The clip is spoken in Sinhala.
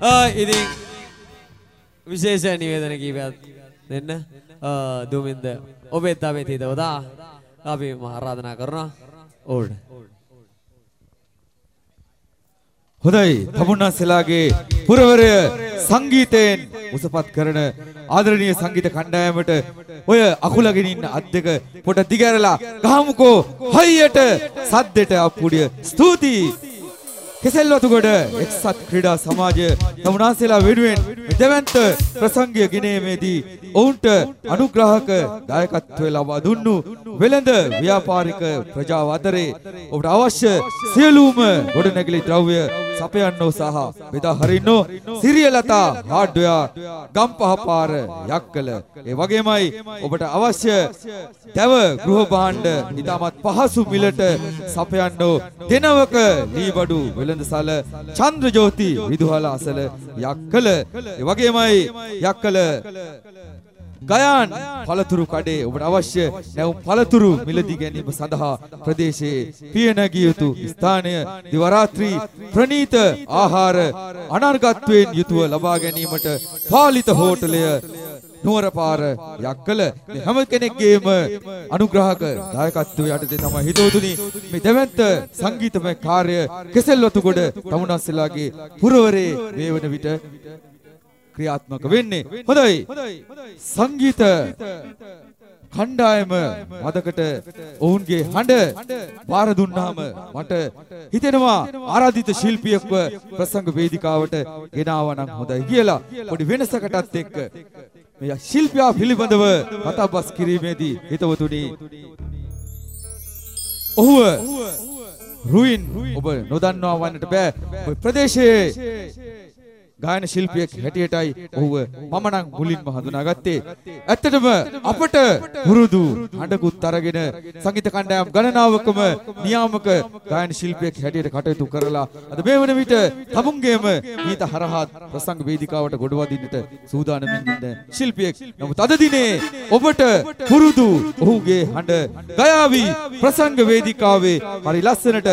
ඉතින් විශේෂ නිවේදන කීපයක් දෙන්න දුමින්ද ඔබෙත් අපේ හිතවතා අපි ආරාධනා කරනවා ඕල්ඩ හොඳයි තමුන්නාන්සලාගේ පුරවරය සංගීතයෙන් උසපත් කරන ආදරණීය සංගීත කණ්ඩායමට ඔය අකුලගෙන ඉන්න අත් දෙක පොඩ දිගැරලා ගහමුකෝ හයියට සද්දෙට අප්පුඩිය ස්තුතියි කෙසෙල්වතුගොඩ එක්සත් ක්‍රීඩා සමාජය තමුන්නාන්සලා වෙනුවෙන් දෙවන්ත ප්‍රසංගය ගෙනීමේදී ඔවුන්ට අනුග්‍රාහක දායකත්වය ලබා දුන්නු වෙළඳ ව්‍යාපාරික ප්‍රජාව අතරේ ඔබට අවශ්‍ය සියලුම ගොඩනැගිලි ද්‍රව්‍ය සපයන්නෝ සහ බෙදා හරින්නෝ සිරියලතා හાર્ඩ්වෙයාර් ගම්පහ පාර යක්කල. ඒ වගේමයි ඔබට අවශ්‍ය දැව ගෘහ භාණ්ඩ ඉතාමත් පහසු මිලට සපයන්නෝ දෙනවක ලීබඩු වෙළඳසල චන්ද්‍රජෝති විදුහල අසල යක්කල. ඒ වගේමයි යක්කල ගයාන් පළතුරු කඩේ ඔබට අවශ්‍ය නැවුම් පළතුරු මිලදී ගැනීම සඳහා ප්‍රදේශයේ පිය නැගිය යුතු ස්ථානය දිවරාත්‍රී ප්‍රනීත ආහාර අනර්ගත්වයෙන් යුතුව ලබා ගැනීමට පාලිත හෝටලය නුවරපාර යක්කල මේ හැම කෙනෙක්ගේම අනුග්‍රහක දායකත්වය යටතේ තමයි හිතවතුනි. මේ දෙවන්ත සංගීතමය කාර්ය කෙසෙල්වතුගොඩ තමුණස්සලාගේ පුරවරේ මේ වන විට ක්‍රියාත්මක වෙන්නේ. හොඳයි. සංගීත කණ්ඩායම මදකට ඔවුන්ගේ හඬ බාර දුන්නාම මට හිතෙනවා ආරාධිත ශිල්පියෙක්ව ප්‍රසංග වේදිකාවට ගෙනාවා නම් හොඳයි කියලා. පොඩි වෙනසකටත් එක්ක මේ ශිල්පියා පිළිබඳව කතාබස් කිරීමේදී හිතවතුනි ඔහුව රුයින් ඔබ නොදන්නවා වන්නට බෑ ඔය ප්‍රදේශයේ ගායන ශිල්පියෙක් හැටියටයි ඔහුව මම නම් මුලින්ම හඳුනාගත්තේ. ඇත්තටම අපට පුරුදු හඬකුත් අරගෙන සංගීත කණ්ඩායම් ගණනාවකම නියාමක ගායන ශිල්පියෙක් හැටියට කටයුතු කරලා අද මේ වන විට තමුන්ගේම ගීත හරහා ප්‍රසංග වේදිකාවට ගොඩවදින්නට සූදානමින් ඉන්න ශිල්පියෙක්. නමුත් අද දිනේ ඔබට පුරුදු ඔහුගේ හඬ ගයාවි ප්‍රසංග වේදිකාවේ හරි ලස්සනට